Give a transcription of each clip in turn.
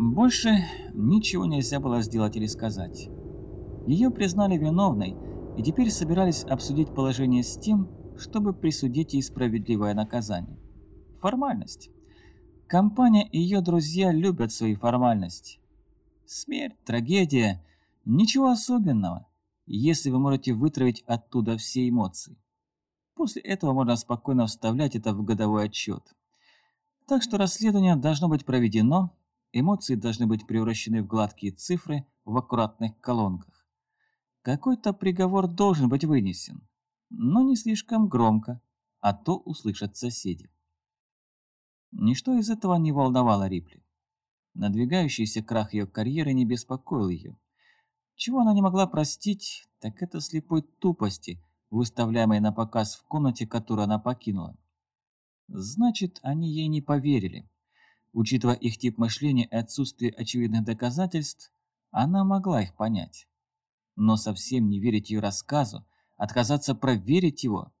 Больше ничего нельзя было сделать или сказать. Ее признали виновной и теперь собирались обсудить положение с тем, чтобы присудить ей справедливое наказание. Формальность. Компания и ее друзья любят свои формальности. Смерть, трагедия – ничего особенного, если вы можете вытравить оттуда все эмоции. После этого можно спокойно вставлять это в годовой отчет. Так что расследование должно быть проведено, эмоции должны быть превращены в гладкие цифры в аккуратных колонках. Какой-то приговор должен быть вынесен, но не слишком громко, а то услышат соседи. Ничто из этого не волновало Рипли. Надвигающийся крах ее карьеры не беспокоил ее. Чего она не могла простить, так это слепой тупости, выставляемой на показ в комнате, которую она покинула. Значит, они ей не поверили. Учитывая их тип мышления и отсутствие очевидных доказательств, она могла их понять. Но совсем не верить ее рассказу, отказаться проверить его,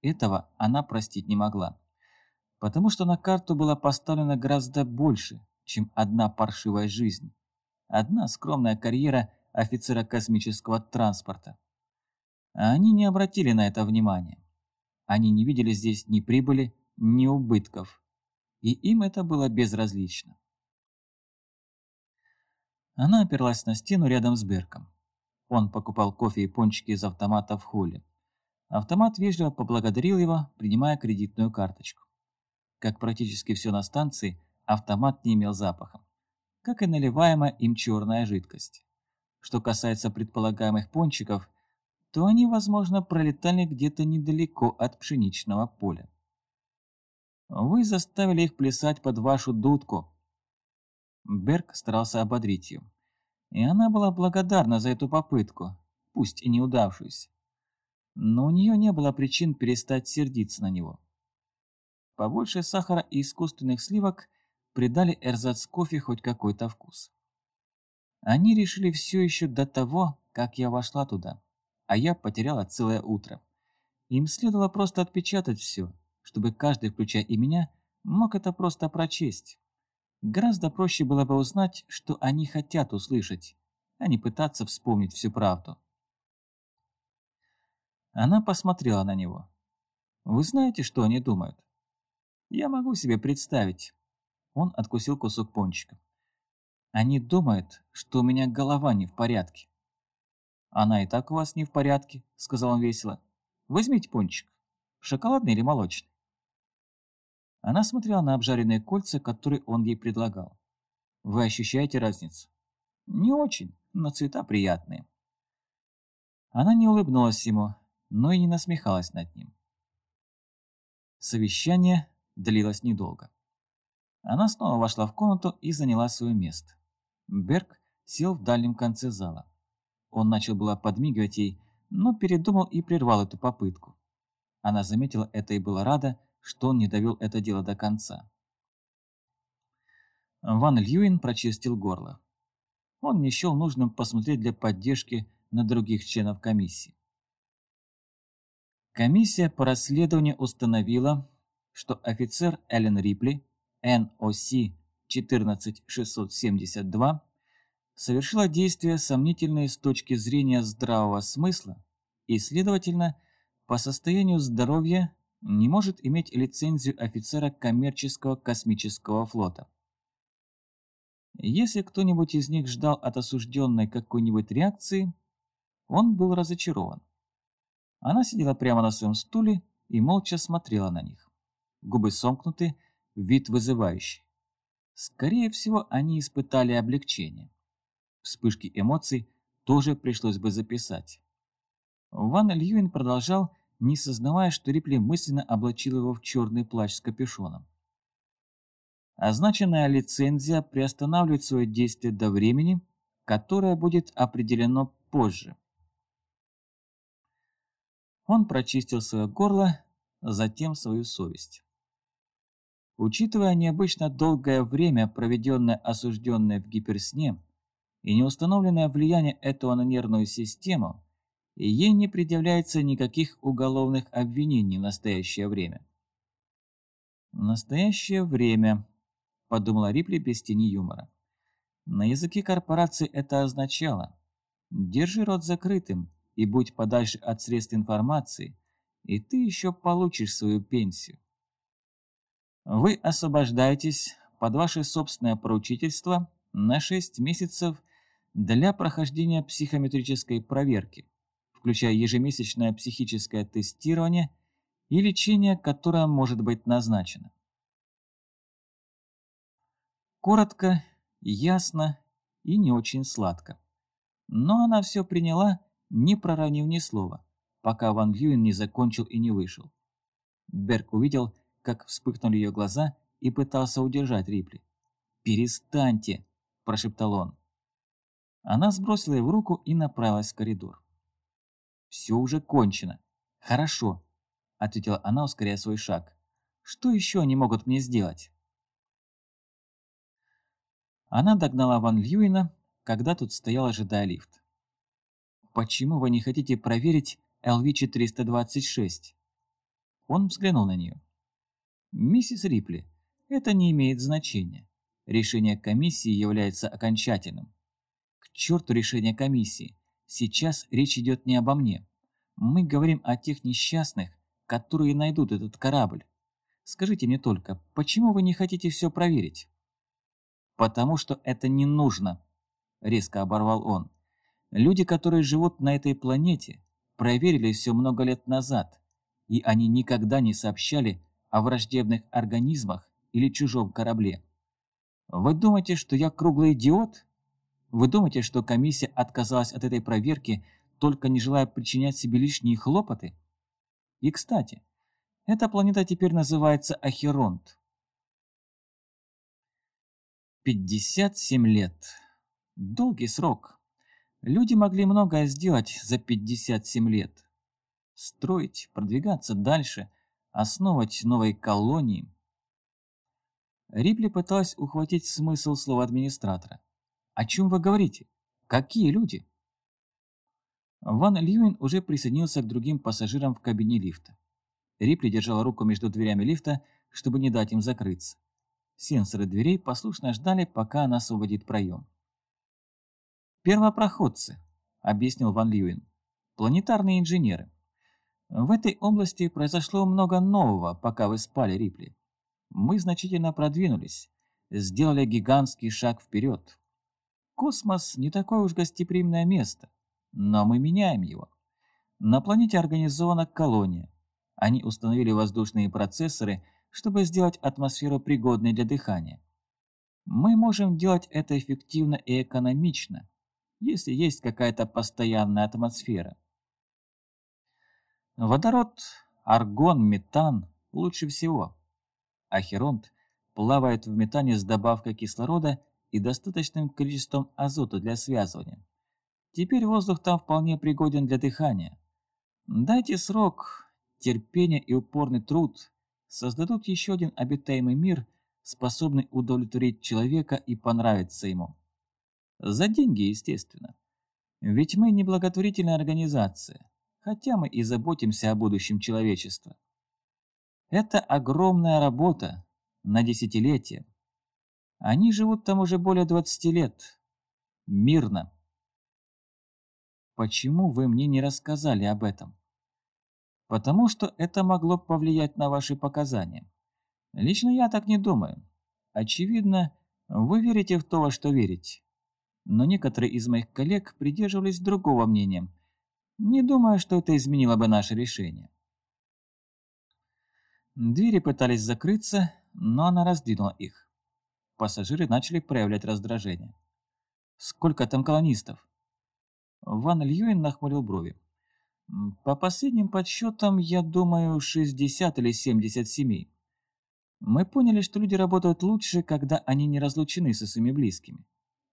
этого она простить не могла потому что на карту было поставлено гораздо больше, чем одна паршивая жизнь, одна скромная карьера офицера космического транспорта. А они не обратили на это внимания. Они не видели здесь ни прибыли, ни убытков, и им это было безразлично. Она оперлась на стену рядом с Берком. Он покупал кофе и пончики из автомата в холле. Автомат вежливо поблагодарил его, принимая кредитную карточку. Как практически все на станции, автомат не имел запаха, как и наливаемая им черная жидкость. Что касается предполагаемых пончиков, то они, возможно, пролетали где-то недалеко от пшеничного поля. Вы заставили их плясать под вашу дудку. Берг старался ободрить ее. И она была благодарна за эту попытку, пусть и неудавшуюся. Но у нее не было причин перестать сердиться на него. Побольше сахара и искусственных сливок придали эрзац кофе хоть какой-то вкус. Они решили все еще до того, как я вошла туда, а я потеряла целое утро. Им следовало просто отпечатать все, чтобы каждый, включая и меня, мог это просто прочесть. Гораздо проще было бы узнать, что они хотят услышать, а не пытаться вспомнить всю правду. Она посмотрела на него. «Вы знаете, что они думают?» Я могу себе представить. Он откусил кусок пончика. Они думают, что у меня голова не в порядке. Она и так у вас не в порядке, сказал он весело. Возьмите пончик. Шоколадный или молочный? Она смотрела на обжаренные кольца, которые он ей предлагал. Вы ощущаете разницу? Не очень, но цвета приятные. Она не улыбнулась ему, но и не насмехалась над ним. Совещание длилась недолго. Она снова вошла в комнату и заняла свое место. Берг сел в дальнем конце зала. Он начал было подмигивать ей, но передумал и прервал эту попытку. Она заметила это и была рада, что он не довел это дело до конца. Ван Льюин прочистил горло. Он не счел нужным посмотреть для поддержки на других членов комиссии. Комиссия по расследованию установила, что офицер Эллен Рипли, НОС 14672, совершила действия, сомнительные с точки зрения здравого смысла и, следовательно, по состоянию здоровья не может иметь лицензию офицера коммерческого космического флота. Если кто-нибудь из них ждал от осужденной какой-нибудь реакции, он был разочарован. Она сидела прямо на своем стуле и молча смотрела на них губы сомкнуты, вид вызывающий. Скорее всего, они испытали облегчение. Вспышки эмоций тоже пришлось бы записать. Ван Льюин продолжал, не сознавая, что Рипли мысленно облачил его в черный плащ с капюшоном. Означенная лицензия приостанавливает свое действие до времени, которое будет определено позже. Он прочистил свое горло, затем свою совесть. Учитывая необычно долгое время, проведенное осужденное в гиперсне, и неустановленное влияние этого на нервную систему, ей не предъявляется никаких уголовных обвинений в настоящее время. Настоящее время. – подумала Рипли без тени юмора. На языке корпорации это означало «держи рот закрытым и будь подальше от средств информации, и ты еще получишь свою пенсию». Вы освобождаетесь под ваше собственное поручительство на 6 месяцев для прохождения психометрической проверки, включая ежемесячное психическое тестирование и лечение, которое может быть назначено. Коротко, ясно и не очень сладко. Но она все приняла, не проронив ни слова, пока Ван Льюин не закончил и не вышел. Берг увидел, как вспыхнули ее глаза и пытался удержать Рипли. «Перестаньте!» – прошептал он. Она сбросила его руку и направилась в коридор. «Все уже кончено. Хорошо», — ответила она, ускоряя свой шаг. «Что еще они могут мне сделать?» Она догнала Ван Льюина, когда тут стоял, ожидая лифт. «Почему вы не хотите проверить LV-426?» Он взглянул на нее. «Миссис Рипли, это не имеет значения. Решение комиссии является окончательным. К черту решение комиссии. Сейчас речь идет не обо мне. Мы говорим о тех несчастных, которые найдут этот корабль. Скажите мне только, почему вы не хотите все проверить? «Потому что это не нужно», — резко оборвал он. «Люди, которые живут на этой планете, проверили все много лет назад, и они никогда не сообщали о враждебных организмах или чужом корабле. Вы думаете, что я круглый идиот? Вы думаете, что комиссия отказалась от этой проверки, только не желая причинять себе лишние хлопоты? И, кстати, эта планета теперь называется Ахеронт. 57 лет. Долгий срок. Люди могли многое сделать за 57 лет. Строить, продвигаться дальше, основать новые колонии. Рипли пыталась ухватить смысл слова администратора. «О чем вы говорите? Какие люди?» Ван Льюин уже присоединился к другим пассажирам в кабине лифта. Рипли держала руку между дверями лифта, чтобы не дать им закрыться. Сенсоры дверей послушно ждали, пока она освободит проем. «Первопроходцы», — объяснил Ван Льюин. «Планетарные инженеры. В этой области произошло много нового, пока вы спали, Рипли. Мы значительно продвинулись, сделали гигантский шаг вперед. Космос не такое уж гостеприимное место, но мы меняем его. На планете организована колония. Они установили воздушные процессоры — чтобы сделать атмосферу пригодной для дыхания. Мы можем делать это эффективно и экономично, если есть какая-то постоянная атмосфера. Водород, аргон, метан лучше всего. Ахеронт плавает в метане с добавкой кислорода и достаточным количеством азота для связывания. Теперь воздух там вполне пригоден для дыхания. Дайте срок, терпение и упорный труд, создадут еще один обитаемый мир, способный удовлетворить человека и понравиться ему. За деньги, естественно. Ведь мы не благотворительная организация, хотя мы и заботимся о будущем человечества. Это огромная работа на десятилетия. Они живут там уже более 20 лет. Мирно. Почему вы мне не рассказали об этом? потому что это могло повлиять на ваши показания. Лично я так не думаю. Очевидно, вы верите в то, во что верите. Но некоторые из моих коллег придерживались другого мнения. Не думаю, что это изменило бы наше решение. Двери пытались закрыться, но она раздвинула их. Пассажиры начали проявлять раздражение. «Сколько там колонистов?» Ван Льюин нахмурил брови. По последним подсчетам, я думаю, 60 или 70 семей. Мы поняли, что люди работают лучше, когда они не разлучены со своими близкими.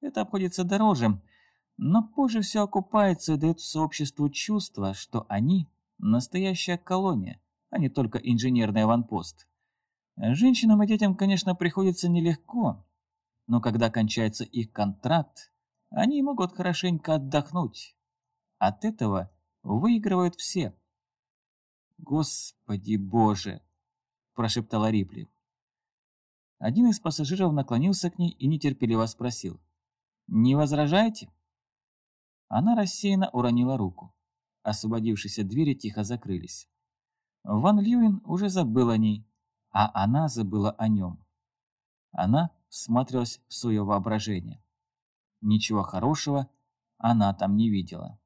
Это обходится дороже, но позже все окупается и дает сообществу чувство, что они – настоящая колония, а не только инженерный аванпост. Женщинам и детям, конечно, приходится нелегко, но когда кончается их контракт, они могут хорошенько отдохнуть. От этого – Выигрывают все. «Господи боже!» – прошептала Рипли. Один из пассажиров наклонился к ней и нетерпеливо спросил. «Не возражаете?» Она рассеянно уронила руку. Освободившиеся двери тихо закрылись. Ван Льюин уже забыл о ней, а она забыла о нем. Она всматривалась в свое воображение. Ничего хорошего она там не видела.